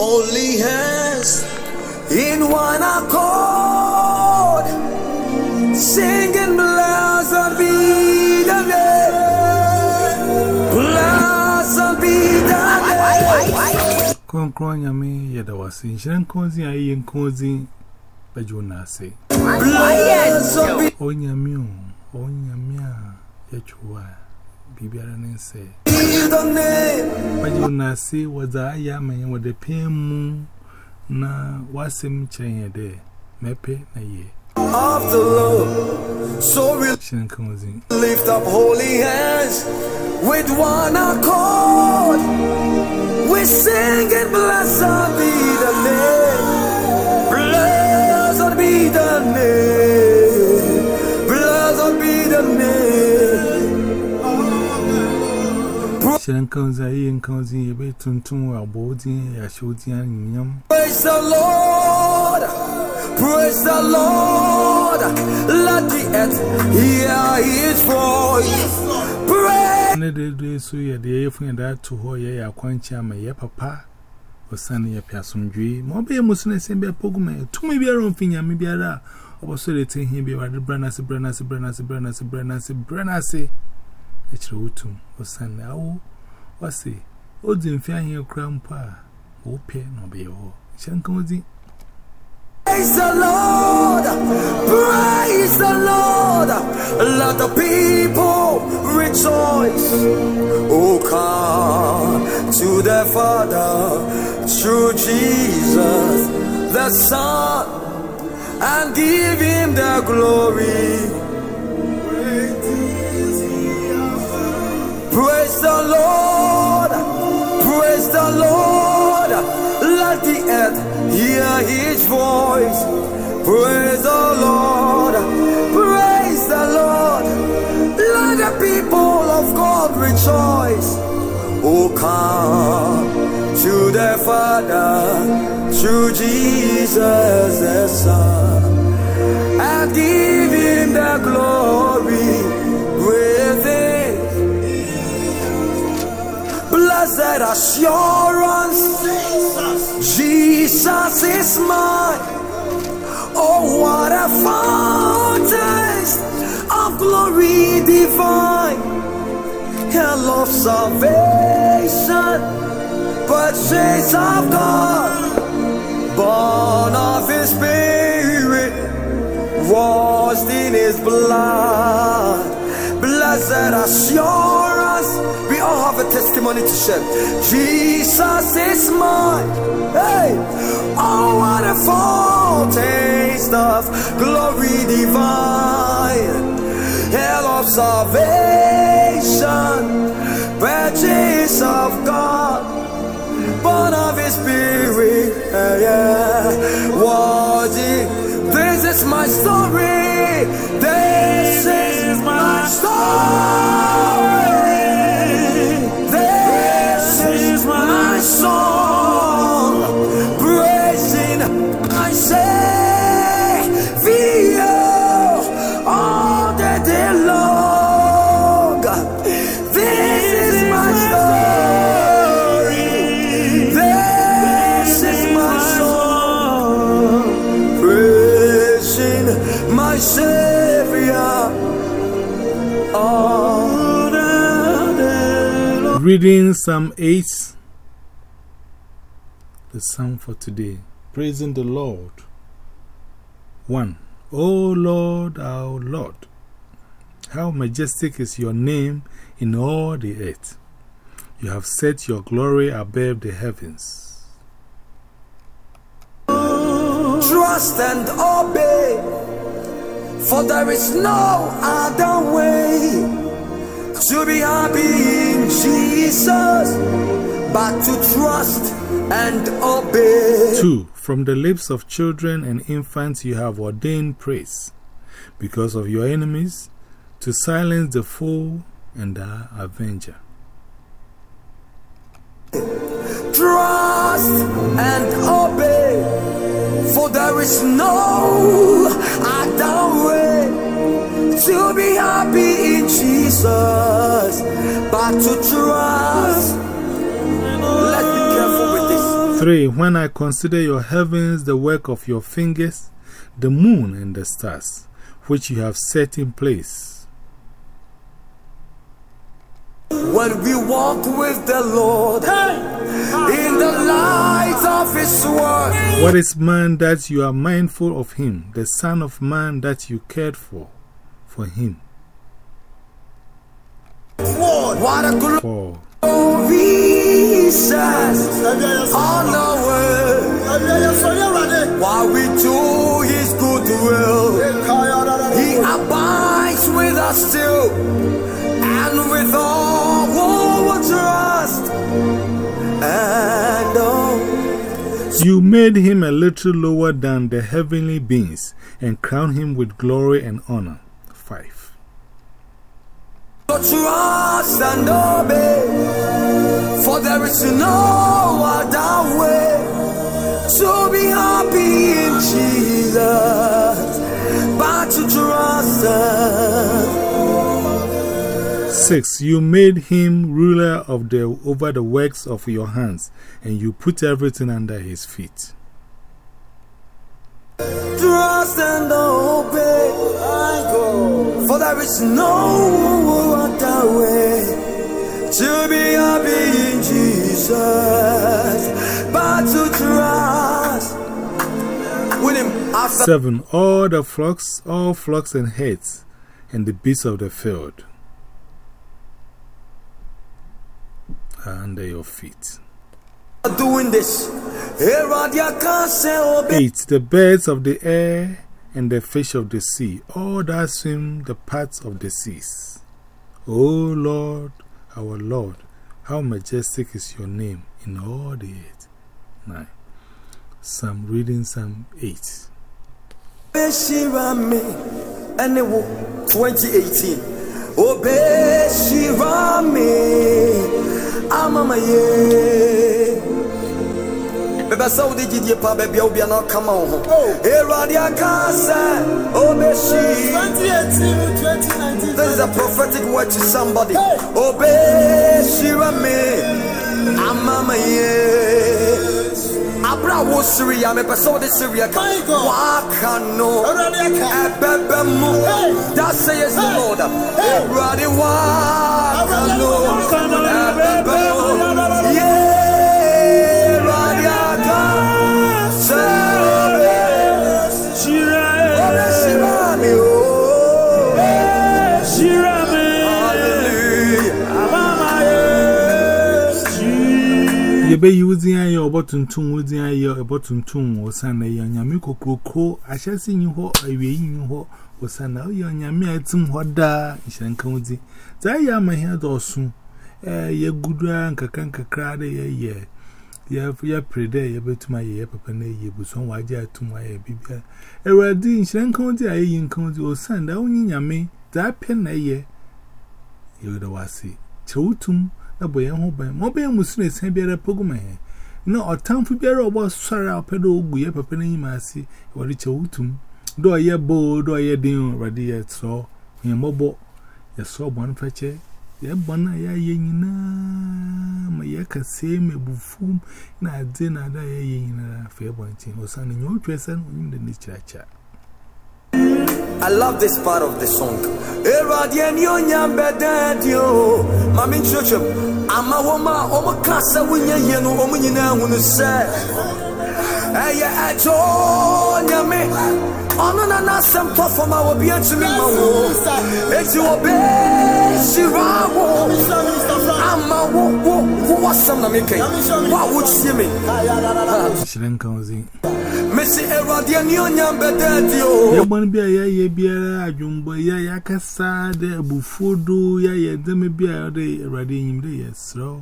only hands in one accord, singing blessed be the name, blessed be the name. Concronia me, yet I was in Shankozi, I in Kozi, Pajunase. Blessed be Onyamio, Onyamia, Yachua, Bibiaran and say. The But you say was I am the PM na wasem chain there, Mepe na ye. of the Lord. So we lift up holy hands with one accord. We sing it, blessed be the name. Sir Uncle Zay and Cousin, a bit tuntum, a boating, a shooting, and yum. Praise the Lord! Praise the Lord! Let the earth hear his voice. Praise! And the day so ye aí from that to hoy ye a quantia, my ye papa. O son, ye piasum dre. Mobby a musin and send me a pogman. To me be a room finger, maybe a ra. Or so they take e be e branasy, e branasy, e branasy, e It's e utum, O son, now. What say? O didn't here, grandpa. O pay no be all. Shankozi. Praise the Lord, praise the Lord, let the people rejoice. Oh, come to the Father through Jesus the Son and give him the glory. Praise the Lord, praise the Lord, let the earth hear his voice. Praise the Lord, praise the Lord, let the people of God rejoice. Oh, come to the Father through Jesus the Son and give him the glory Blessed assurance, Jesus is mine. Oh, what a fountain of glory divine, hell of salvation, purchase of God, born of His Spirit, washed in His blood. Blessed assurance, testimony to share. Jesus is mine. Hey, oh, a foretaste of glory divine, hell of salvation, purchase of God born of his spirit. Yeah, yeah. It? This is my story. This is my story. Reading Psalm 8, the psalm for today. Praising the Lord. 1. O Lord, our Lord, how majestic is your name in all the earth. You have set your glory above the heavens. Trust and obey, for there is no other way to be happy in Jesus but to trust and obey. 2. From the lips of children and infants you have ordained praise, because of your enemies, to silence the foe and the avenger. Trust and obey, for there is no other way to be happy Jesus but to trust. Let's be careful with this. 3. When I consider your heavens, the work of your fingers, the moon and the stars, which you have set in place. When we walk with the Lord in the light of His word, What is man that you are mindful of him, the Son of Man that you cared for, for him? What a For glory says on our way. While we do His good will, He abides with us still, and with all our trust and all. you made him a little lower than the heavenly beings and crowned him with glory and honor. 5. So trust and obey, for there is no other way to be happy in Jesus, but to trust. 6. You made him ruler of the, over the works of your hands, and you put everything under his feet. Trust and obey, for there is no other way to be happy in Jesus, but to trust with Him. After 7. All the flocks, all flocks and heads, and the beasts of the field under your feet. Doing this, Herod, you can't say obey. 8. The birds of the air and the fish of the sea, all that swim the paths of the seas. O Lord, our Lord, how majestic is your name in all the earth. 9. Psalm reading Psalm 8. Shirame, and it will 2018. Obey Shirame, Amamaye. Beba Saudi Gidia Pa Baby Obiana come on. Eradia Casa, Obey Shi. 2018 This is a prophetic word to somebody. Obey Shirame, Amamaye. Abra wo Syria, me person de Syria. My God. Waka no. Aka. Ebebemu. Hey. That says the. Lord. Everybody waka no. Already aka. Ebe yi uzi ya ya obotun tun uzi ya ya obotun tun osana ya nyami kokroko ashasi nyi ho awie nyi ho osana ya nyami atim ho da nshanka uzi. Ya ma hia do sun eh ye gudua nkaka nkakra da ye ye ya ya prede ya betuma ye ya papa na ye buson waje atum wa ye bibia. Ewadi nshanka uzi ayi nkan uzi osana onyi nyami za pen na ye. Yo da wasi. Chewtum na boy and who by mobile musness and be a pogman. No, a town for beer or was sorrow pedo, guia, papini, massy, or rich outum. Do I hear bold or ye din radiate so, ye mobble, ye saw one fetcher, ye bona ya yenina, my yaka say me buffoom, na dinner da yenina, fair bunting, or son in your dress in the literature. I love this part of the song. Eradian yonya bedadio. Mami churchum. Ama woma omo kasa winya yenu omo nyina hunu se. Eye ajo nyame. Ono na na sem performa wo bi antumi ma wo. Eti wo be shirawo. asɛm na meka yi. Woa wotie me. Hyerɛ nka wo zen mese awurade ani onyam bɛdaadi o. Yɛbɔne bi a yɛyɛ biara adwombɔ yɛ yɛakasa dɛ abufuo do yɛyɛ dɛm bi a ɔde awurade nyim dɛ yɛserɛ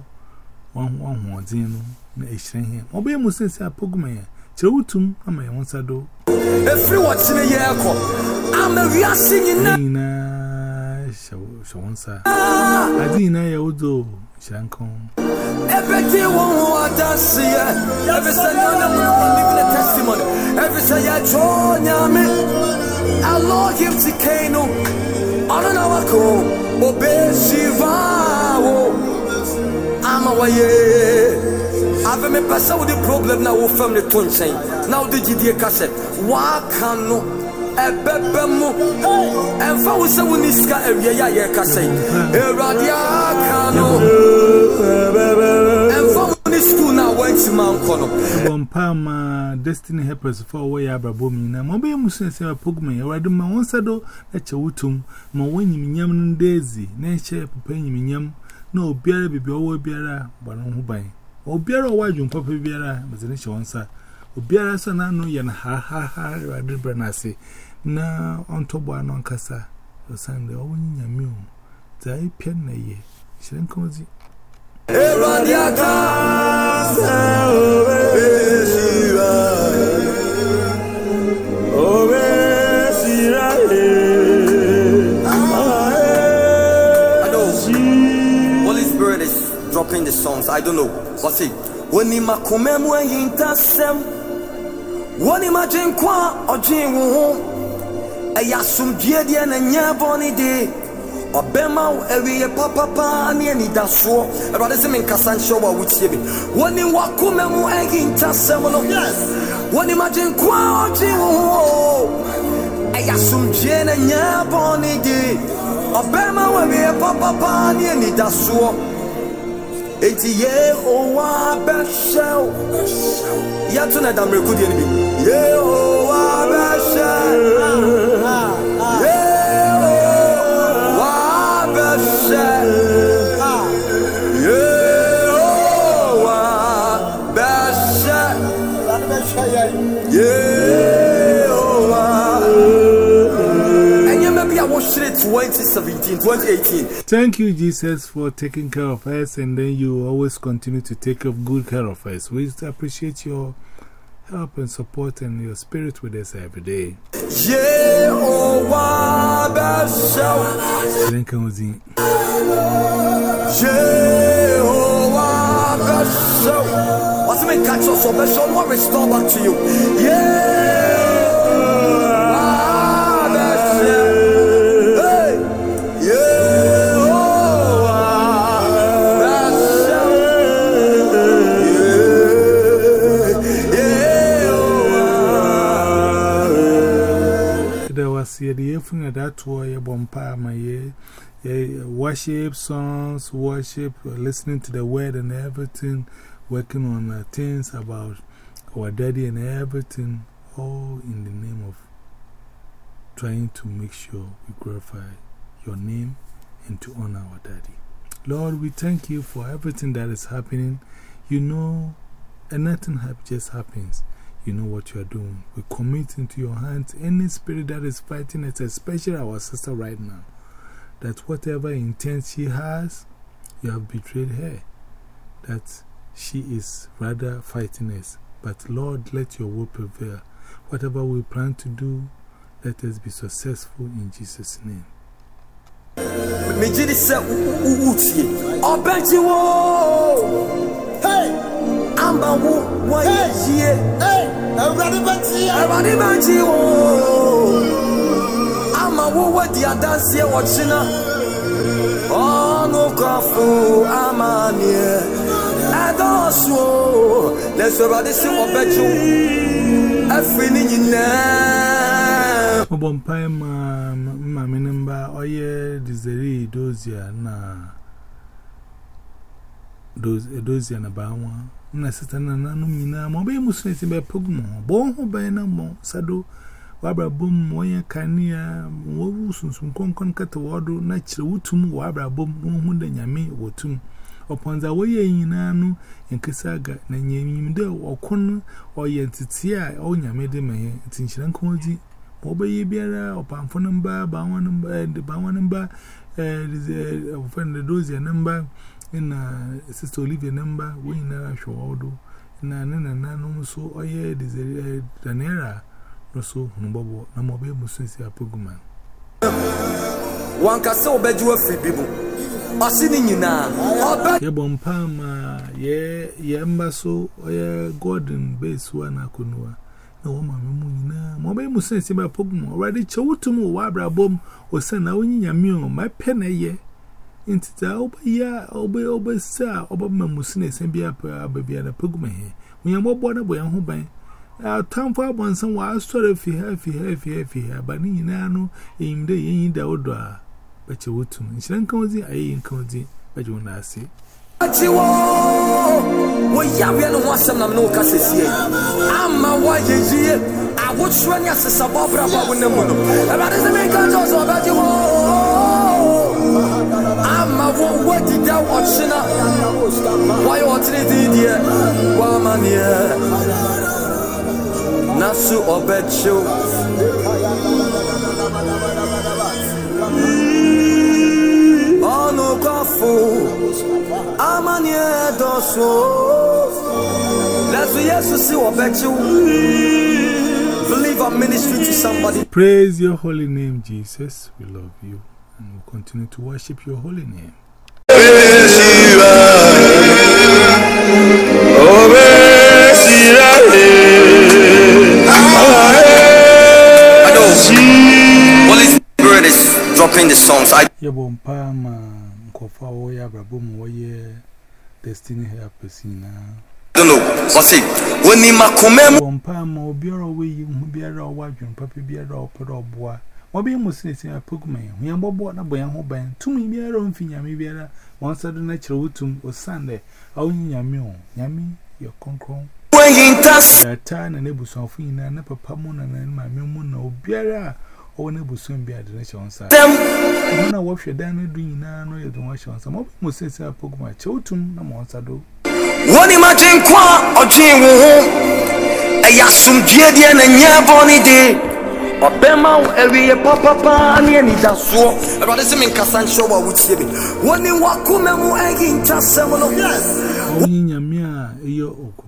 wahoɔden no na ɛhyerɛ hɛ ɔbɛyɛ mu sɛ sɛ apɔguma yɛ kyerɛ wotum ama yɛho nsa do. Ɛfiri wɔkyene yɛɛ kɔ ama wiase nyinaa nyinaa hyɛ wo nsa. Ade nyinaa yɛwo doo Ebedi wɔn ho adanseɛ. Efi sɛ nyɔnya mu no wɔn living a testimony. Efi sɛ yɛtɔ nyame. Elohim ti kɛn no. Ɔno na wakɔ. Obe shiva wo. Ama wɔyɛ. ave me pɛ sɛ wode problem na wofam ne to nkyɛn na wode gyidie ka sɛ waaka no ɛbɛbɛ mu ɛmfa wo sɛ wone sika awiei a yɛreka sɛ awurade aka no Bom Pama Destiny Helpers for Way Abra Abrabomi, and Mobile Musin Sarah Pugme, or Adam Monsado, Etcha Utum, Mawin Yam Daisy, Nature Pain minyam. no beer be be all beara, Biawa Biara, Baron Hubai. O why you Papa Biara, but the nature answer. O Biara Sana no Yan ha ha ha, Radin Branasi, Now, on top one on Cassa, the or Sunday, Owen Yamu, Zai Pian Naye, Shankozi. Dropping the songs. I don't know. But see, when you makomemu and yintasem, when you imagine kwa ojin wo, a yasum dia na nyaboni de. Ɔbɛma wo awie papapa ne anidasoɔ. Awurade sɛ menkasa nhyɛ wo a wotie me. Wɔne wakoma mu ayi ntasɛm no. Wɔne magyenkoa ɔgye wo ho. Ɛyɛ asomdwie na nyaa bɔne de ɔbɛma wo awie papapa ne anidasoɔ. Enti yehowa bɛhyɛ wo. Yɛto no dammerɛkodeɛ no bi. Yehowa bɛhyɛ 2017 2018 Thank you, Jesus, for taking care of us, and then you always continue to take good care of us. We appreciate your help and support and your spirit with us every day. Thank you, Ozzy. Jehovah Bishop. What's main catch us up? What restore back to you? Yehovah at that your bompa, my year. Worship songs, worship, listening to the word and everything, working on things about our daddy and everything, all in the name of trying to make sure we glorify your name and to honor our daddy. Lord, we thank you for everything that is happening. You know, and nothing just happens. You know what you are doing. We commit into your hands any spirit that is fighting us, especially our sister right now. That whatever intent she has, you have betrayed her. That she is rather fighting us. But Lord, let your will prevail. Whatever we plan to do, let us be successful in Jesus' name. megye namba wo wɔyɛ yie awurade bɛkyi wo ama wo wadi adanseɛ wɔkyena ɔnokɔfo amaneɛ ɛdɔɔso na ɛso awurade se wɔbɛgye wo afiri ne nyinaa mobɔ mpae ma mame no mba ɔyɛ desere dozia na dozia na baa nwa na sister na nanu nyinaa ma ọbụghị musu esi bịa pụg m bụ ọhụ banye na mmụ sado. Wabrabom onye kania. Wowu sunsum kọnkọn kata wọdụ na kyerɛ wutum wabrabom n'ohu da nyame wotum ọpọnza woyɛ nyinaa no nkesa aga na nyanyim dɛ ɔko no ɔyɛ ntetea a ɔ nyame de ma yɛ nti nhyira nka ɔdi ma biara ɔpamfo no mba baawa no mba ɛɛ baawa dozi no And uh, Sister Olivia number, we in a shawdo, and an anonymum so, or ye desired an error, no so, no bobo, no mobile musensia pugman. One castle bed you are free people. A sinning in a yabon palma, ye yambaso, or ye garden base one akunua. na wọ́n maame mu nyinaa e ma ọbẹ̀yẹ mu sẹ́nsẹ́ bá pọ́gùn ọ̀rọ̀ adé kyẹ́wó tó mu wọ́n abúlé abọ́ mu. In Tita, Oba ya, Oba, Oba, sir, Oba Mamusinus, and be up, baby, and a pugman. When you're more born away, I'm hoping. Our town for one somewhere, I story if you have, if you have, if you have, but in Nano, in the in the old door. But you would too. In Shankozy, I ain't cozy, but you won't ask it. Wọ́n yà wíyá ni wọ́n asẹ́m nam ní wọ́n kásẹ̀ sí ẹ̀. Àmà wá yẹ yíyẹ, àwòtúrọ̀ ní àṣẹṣàbọ̀ ọ̀bùrọ̀ àbáwọ̀ ní mu nù. Ẹ̀rọ adé sẹ́mi ń kájọ́. Wo ama wo woadida ɔkyena woayɛ ɔtene din deɛ woamanneɛ na so ɔbɛkyew ɔnokwafo amanneɛ dɔso nanso yesu se ɔbɛkyew believe I'm ministering to somebody. Praise your holy name, Jesus. We love you and will continue to worship your holy name. Dropping the songs. I Yabon Pama, Kofa, Oya, Brabum, Oya, Destiny, Helpers, you know. I don't know. What's it? When in my comment, Pama, Obiara, we, Biara, Wajun, Biara, Opera, Bois. What be Muslims in a Pokemon? We are Bobo and a boy and Hoban. Two me be a room for Yamibera, one sudden natural tomb or Sunday. Oh, Yamio, Yami, your concron. When you task a turn and a bus of in an upper pamon and my moon or beer or an abus soon be at the nature on side. I want to wash your dinner doing an oil to wash on some of Muslims in a Pokemon. Chotum, no monster do. One imagine qua or dream. A yasum dear dear and yabony day. Ɔbɛma wo awie papapaa ne anidasoɔ. Awurade sɛ menkasa nkyerɛ wo a wotie bi wɔne wakoma mu ayi ntasɛm no. Nyame a ɛyɛ Okoko,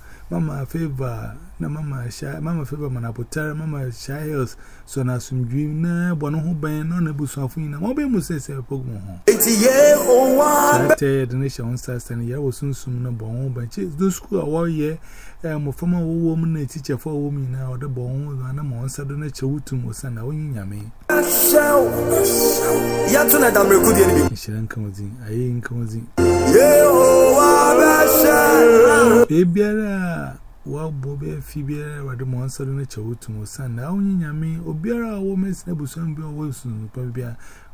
Mama favor, na mama sha mama feba mana potara mama sha hills so na sumdwi na bono ho ban no na busu afun na mo be mu se pogmo ho. Enti ye o wa te de ne on start stand ya wo sunsum na bon ho ban. Che do school a wo ye eh mo fama wo wo mu na teacher fo wo mi na o de bon ho na mo sa do na che wutum wo sa na wo nyame. Ya tuna da mreku de ni shiran kamozin ayi kamozin ye o wa be sha ebiara wa bo be fi bi wa de mon so no chewu tum san na onyi nyame obiara wo mes na busan bi wo sun pa bi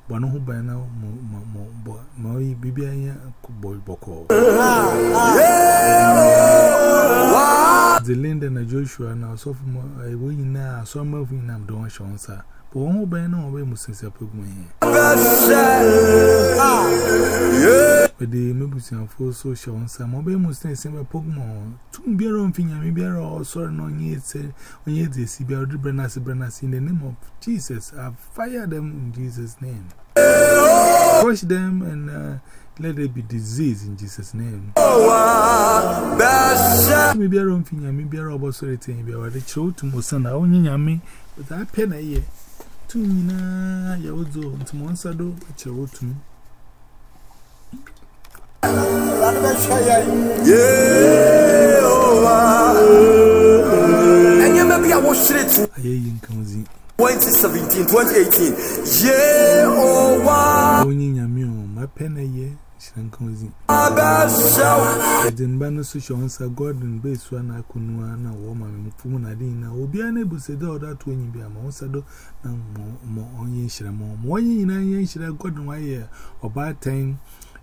ba no ho ban na mo mo bo ma yi bi bi anya bo boko the na joshua na so mo e wo yin na so ma fu na do won bo ho ban na wo be pogun yin But the Mabus and on some mobile Pokemon. Two beer on Finger, maybe on the in the name of Jesus. I fire them in Jesus' name. Wash them and、uh, let there be disease in Jesus' name. Maybe maybe maybe to only but I pen a year. Two, Monsado, a. 2017, 2018. Yehovah. Onye nyame o, mapena ye, shankozi. Abashaw. Edinba no so shonsa Gordon Beswa na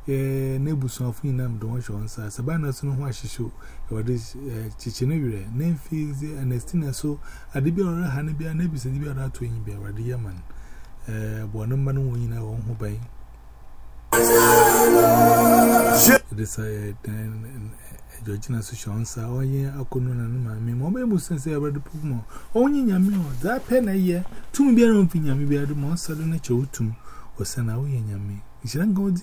n'ebusuafo nyinaa mede wɔn hyɛ wɔn nsa sabana so no ho ahyehyew wɔde kyekyere ne werɛ ne mfiizi anestina so ade bi a ɔrɛ ha no bi a na ebisa bi a ɔrɛ ato nyi bi a wɔde yɛ ma no bɔn ne mma no wɔn nyinaa wɔn ho ban ɛde sa yɛ nsa ɔnyɛ akɔnɔ na ne maame ma ɔbɛyɛ mu sɛn sɛ ɛwɛde po mu a ɔnyɛ nyame a na ɛyɛ tum biara mfi nyame biara do ma ɔsɔre no kyɛ wotum ɔsɛn a woyɛ nyame nhyira nka wɔdze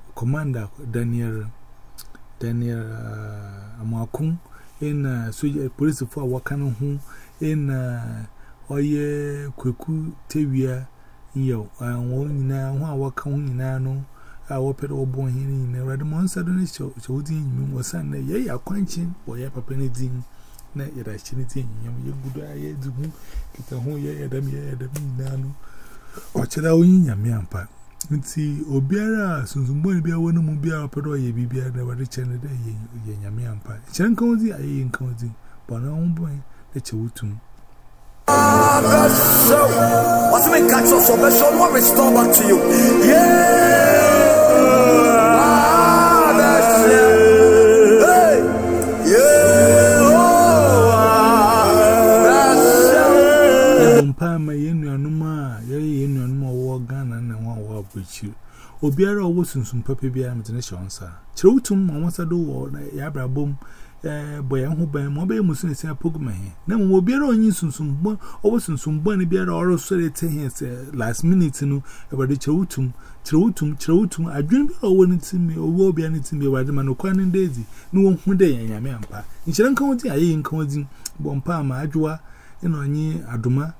Commander Daniel Daniel uh, Amakun in uh, soldier, uh, police for Wakano home in uh, Oye Kweku Tevia. Yo, I won't now. I walk on in Anno. I opened all born here in a red monster. Don't show you was Sunday. Yea, a quenching or your papa anything. Not yet, I shouldn't think you good. I kita to get a whole year at them. Yeah, at them. Nano or Chedawinia, Miampa. Nti obiara sunsumbon bia wonu mu bia opedo ye bibia na wade chene de ye ye nyame ampa. Chen kan odi aye kan odi. Bona ho bon de che wutum. What's me catch us so special what restore back to you. Yeah. Yeah. Yeah. Yeah. Yeah. Yeah. Yeah. Yeah. Yeah. Abuchi obiara owo sunsun papa biara mtene shonsa chire wutum ma wonsa do wo na ya brabom eh boya ho ban mo be musu ne sia poguma he na mo obiara onyi sunsun bo owo sunsun bo ne biara oro sore te he se last minute no e bade chire wutum chire wutum chire wutum adwen bi owo ne timi owo obiara ne timi e bade ma no kwan ne daisy no wo hu de yanyame ampa. Nchire nkan odi aye nkan odi bo mpa ma adwoa ina onye adoma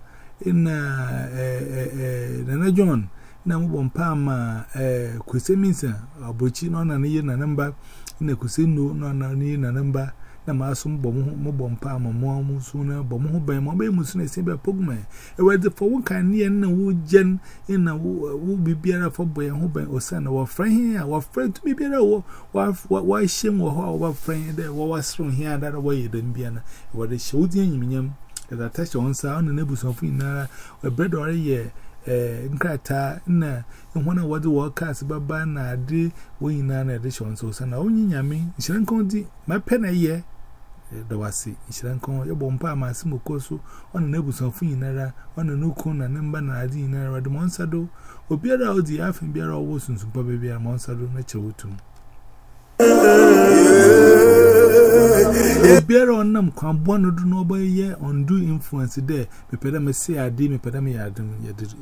ina eh eh eh nana john na mo mpa ma eh kwese minsa abochi no na ne na namba na kwese no no na ne na namba na ma so mo mo bom pa ma mo mo so na bom ho ban mo be mu so na se be pogma e we de fo wo kan ne na wo gen ina wo bibiara fo boy ho ban o sa na wo friend here wo friend to bibiara wo wa wa shem wo ho wo friend de wo wa sro here wo ye dem bia na wo de shodi anyimnyam da ta shon sa on na busofo ina we bread ore Eh, nkrataa na ịhụ na wadị wọ kas baba na adị onye na na adịchọ nso nso na onye nyame nhyira nkọ dị ma pe na ihe eh, dọwasị nhyira nkọ ịgbọ mpa ama asị m okọ so ọ na n'ebusanfu nyinara ọ na n'ukwu na ne mba na adị nyinara wadị mọ nsado obiara ọ dị afọ biara ọwụ sunsun pọ biara mọ nsado na kyerɛ otu Obiara onam kwa mbwano du n'oba ye undo influence there. Mepeda me say adi, mepeda me yadim,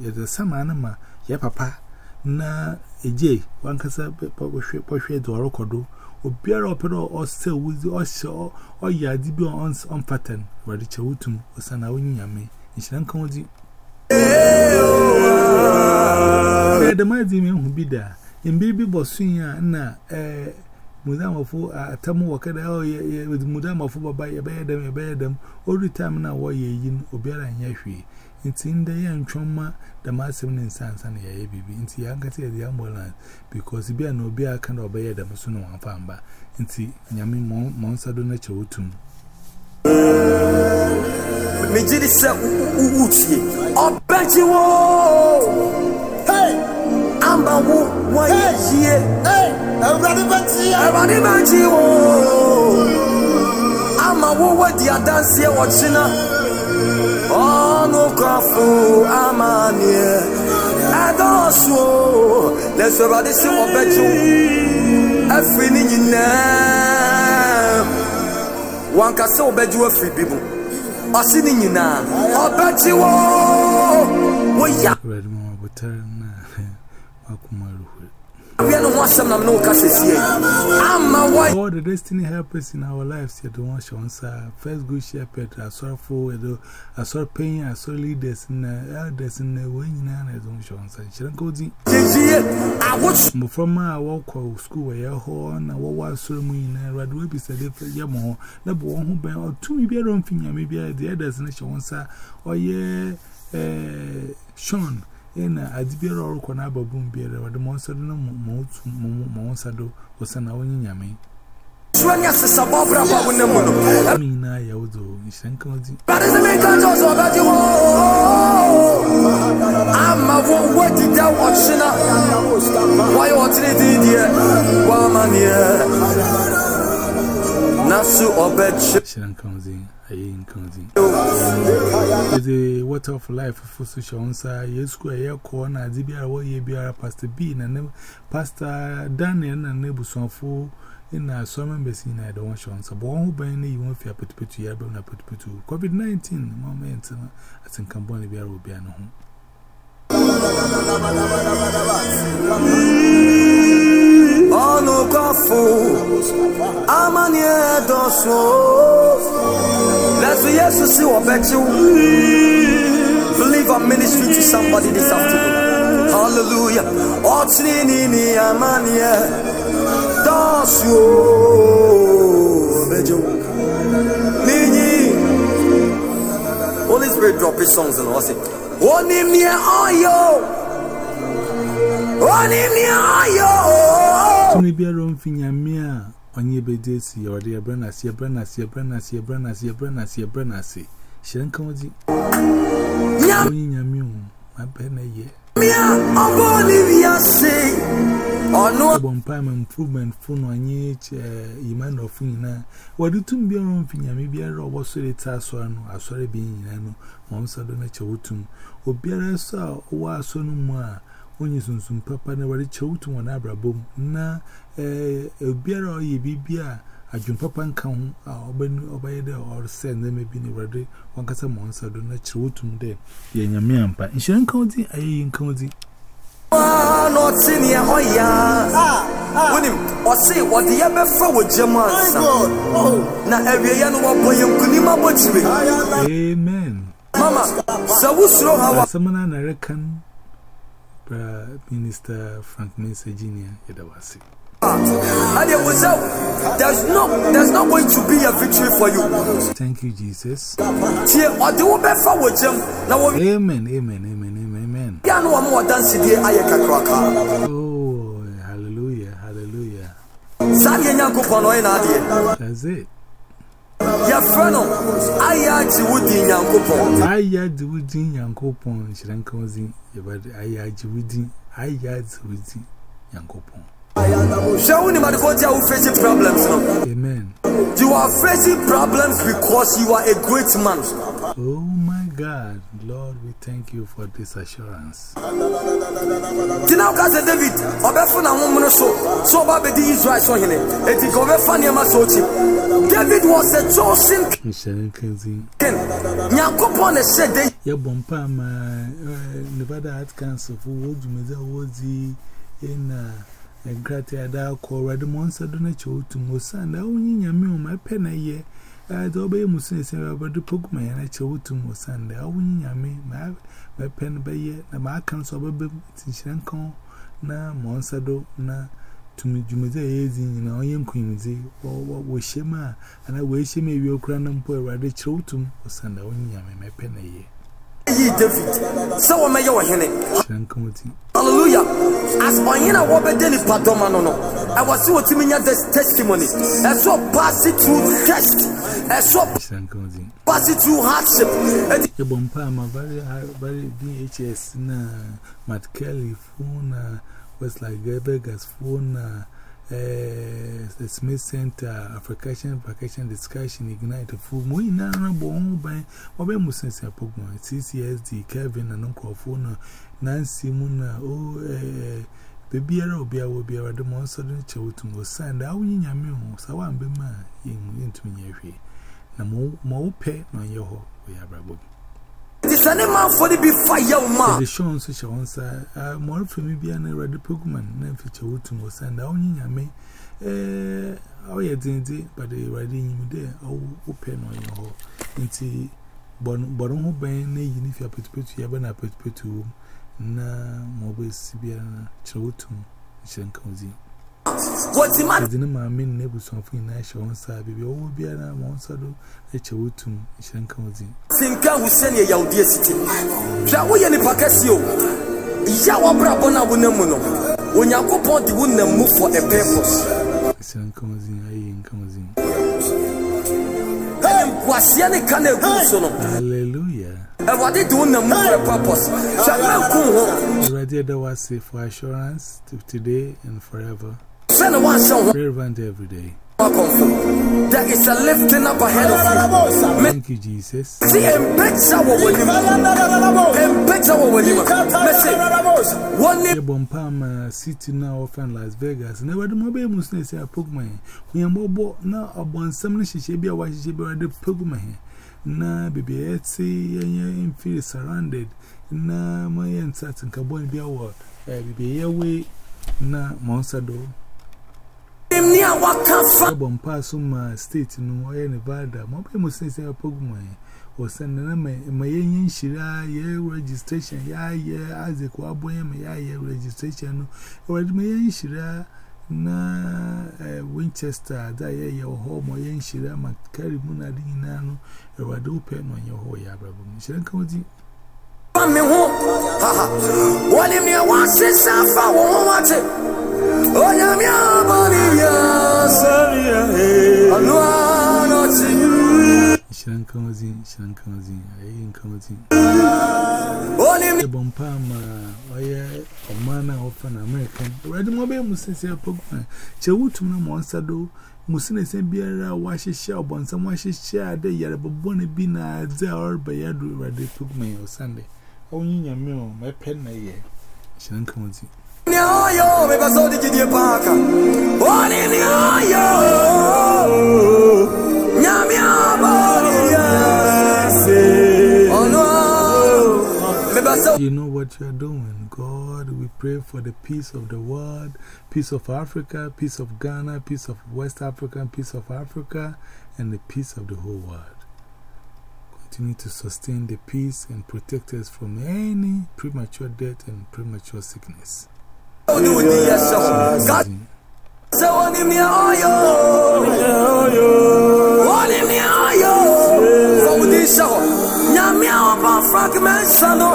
yadda sama anama, ya papa. Na eje, wankasa poshwe do orokodo. Obiara opeda o se wuzi, o se o yadi bi on pattern. Wadicha wutum, osana winyame. Nishiranka wuzi. Edema di me hubida. Mbibi bosunya na eh mudamafo atamu wakada o ye mudamafo baba ye be dem ye be dem every time na wo ye yin obiara nya hwe. Nti nde ya ntwoma da masem ne nsansa na ye bibi nti ya nkate ye ambulance because bia na obi aka na obaye dem so no wanfa amba nti nyame monsa do na chewutum Me did it say utie. Obeji wo amba wo wɔyɛ yie. Awurade bɛkyi wo ama wo wadi adanseɛ wɔkyena ɔno kɔfo amaneɛ ɛdɔɔso lɛso awurade sɛ ɔbɛgye wo afiri ne nyinaa wankasɛ wobɛgye wo afiri bi mu ɔse ne nyinaa ɔbɛgye wo woya All the destiny helpers in our lives, yet the one shons answer first good shepherd, a sorrowful, a sorrow pain, a sorrow leaders in the elders in the way in an as one shons and Shankodi. From my walk or school, a horn, a war swim in a red whip is a different Yamo, the one who bear or two maybe a wrong thing, maybe the other in the shons are, yeah, Sean. Ena adibira orukwa na ababum biere wade monsado na mautu monsado osana onyinyame. Swanya sesa bobra ba wone muno. Mina ya uzo nshanka odi. Barize me kanjo so baji wo. Amma wo wati da watchina. Why you want to do dear? Wa man here. Nasu Obetch. Shan comes in, Ayin comes in. The water of life for Sushansa, Yesqua, Yakona, Zibia, Yabia, Pastor B, and Pastor Daniel and Nebuson Fool. In a summer basin, I don't want Shans. A born who burn you won't fear put put to Yabon, a put put to COVID nineteen. Moment, I think I'm born to be a Rubiano. At home. ọnụ kọfụ amanye dọsụ lesu yesu si ọbẹchiw believe our ministry to somebody this afternoon. Hallelujah. Ọtí nínú amanye dọsụ ọbẹchiw níyì holy spirit drop his songs and Sooner be a room your bed, one prime when you soon papa never chill to one abrabom. Na a beer or ye be beer, a jun papa and come open obey there or send them maybe in a ready one cast a monster do not chill to me there. Yen your mampa. In Shan County, I in County. Not seen here, oh yeah. When him or say what the ever forward German. Now every year, no one boy, you couldn't even Amen. Mama, so what's wrong? Someone I reckon. Minister Frank Mensa Jr. Yadawasi. and it was out. There's no, there's not going to be a victory for you. Thank you, Jesus. See, or the one better with Jim. Now, what Amen, amen, amen, amen, amen. you know, I'm more dancing here. I can Oh, hallelujah, hallelujah. Sadia Yanko Pano in Adia. That's it. Your friend, I actually would in Yanko Pon. I had the woodin Yankopon, Shrankozi, but I had the woodin, I had the woodin Yankopon. Shall we who facing problems? Amen. You are facing problems because you are a great man. Oh my God, Lord, we thank you for this assurance. Tina Okase David, Obefun na wọn munu so, so ba be di Israel so hene, eti ko be fa. David was a chosen king. Nshere nkezi. Nyankopon ne se de. Ye ma eh, Nevada Heart Council for World Jumeza Wozi in uh, Gratiada Kora, the monster donor chow to Mosanda, only Yamil, my pen a year. That's all by Musin, Sarah, but the Pokemon and I chose to Musande. I win Yami, my pen by ye, the Markans of a na Monsado, na to me Jumize, in our young Queenzy, or what was Shema, and I wish him a real grand and poor. yi david. Sɛ wɔmɛyɛ wɔ hene. Hallelujah. As ɔhene a wɔbɛde nipa dɔma no no ɛwɔ sɛ wɔtumi nya the testimony. Ɛso pass it through test ɛso pass it through hardship. Yɛbɔ mpa ama bare dhs na matkeli fo na westlike gebegas fo Eh, the Smith Center African Vacation Discussion Ignite Full Muina Bon by Obe Musensia Pokemon, CCSD, Kevin and Uncle Fona, Nancy Muna, oh, eh, the beer will be our beer at the monster in Chowton was sand. I will in your meal, so I'm be my into me every. Now, more pay on your we are. Send him out for the be fire, ma. The show on such a one, sir. More for me, be an already Pokemon, name feature wood to no send down in yammy. Oh, yeah, didn't but they ready him there. Oh, open on your hole. And see, Boron who bang, nay, if you are put to your banner put to na mobile Sibian, Chotum, Shankozi. What's the mammy neighbors on Queen Nash on Sabi? We all be around one saddle, a chowtum, Shankazi. Sinka who send e you your dear city. Shall we any Pacasio? Yawa Brabona Wunamuno. When you go point, you wouldn't move for a purpose. Shankazi, I ain't coming. Was any kind of Hallelujah. And what did you know for a purpose? Shall I go home? Radio, there was for assurance to today and forever. Sɛ ne woahyɛ wo ho Relevant every day. there is a lifting up ahead of you Thank you, Jesus. si mpagya wɔ w'anim mpagya wɔ w'anim mɛse wɔne Yeah, Bompama City now off in Las Vegas. Never the mobile Muslim say a Pokemon. We am bobo now upon some she be a watch she be the Pokemon. Na baby, let's say you feel surrounded. Na my answers and carbon be a word. Eh, baby, away. Na monster do. Ni a waka fa Bompa suma state no oya Nevada. Mobile Pokemon. Or send my my shira ye registration ya ye Isaac waboye me ya ye registration. Or my shira na Winchester da ye ye ho mo yen shira ma carry mu na di na no. E wa do pe no ye ho ya brabo. Shira kan Shiran Kamazin, Shiran Kamazin, Ayin Kamazin. The Bompama, Oya, Omana of an American. Redmobe Musinsia Pokman. Chawutuna Monsado, Musina Sembiera, Washi Shell, Bonson, Washi Share, the Yarabone Bina, Zar, Bayadu, Radi Pokman, or Sunday. Only your O my pen, my year. Shiran Kamazin. Abɔne wiase ɔno a You know what you are doing, God. We pray for the peace of the world, peace of Africa, peace of Ghana, peace of West Africa, peace of Africa, and the peace of the whole world. Continue to sustain the peace and protect us from any premature death and premature sickness. ودودي الشخص سواني من آيو واني من آيو فودي الشخص نامي أبا فراك من سنو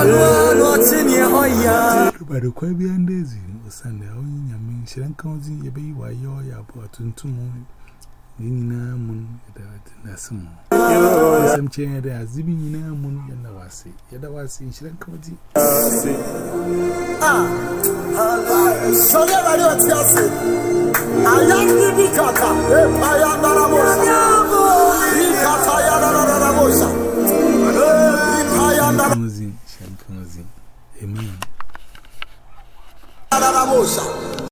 ألوى نوتيني آيا Barukwa bi andezi osande awo nyame nhyira nka odi yebei wa yo ya bo atuntum Nina Moon, the Nassum. Some chair there, Zibina Moon, and I was it. Yet I was in Shiran Committee. So there I was, yes. I am the Bicata, I am Naramosa, Bicata, Naramosa, Amen. Naramosa.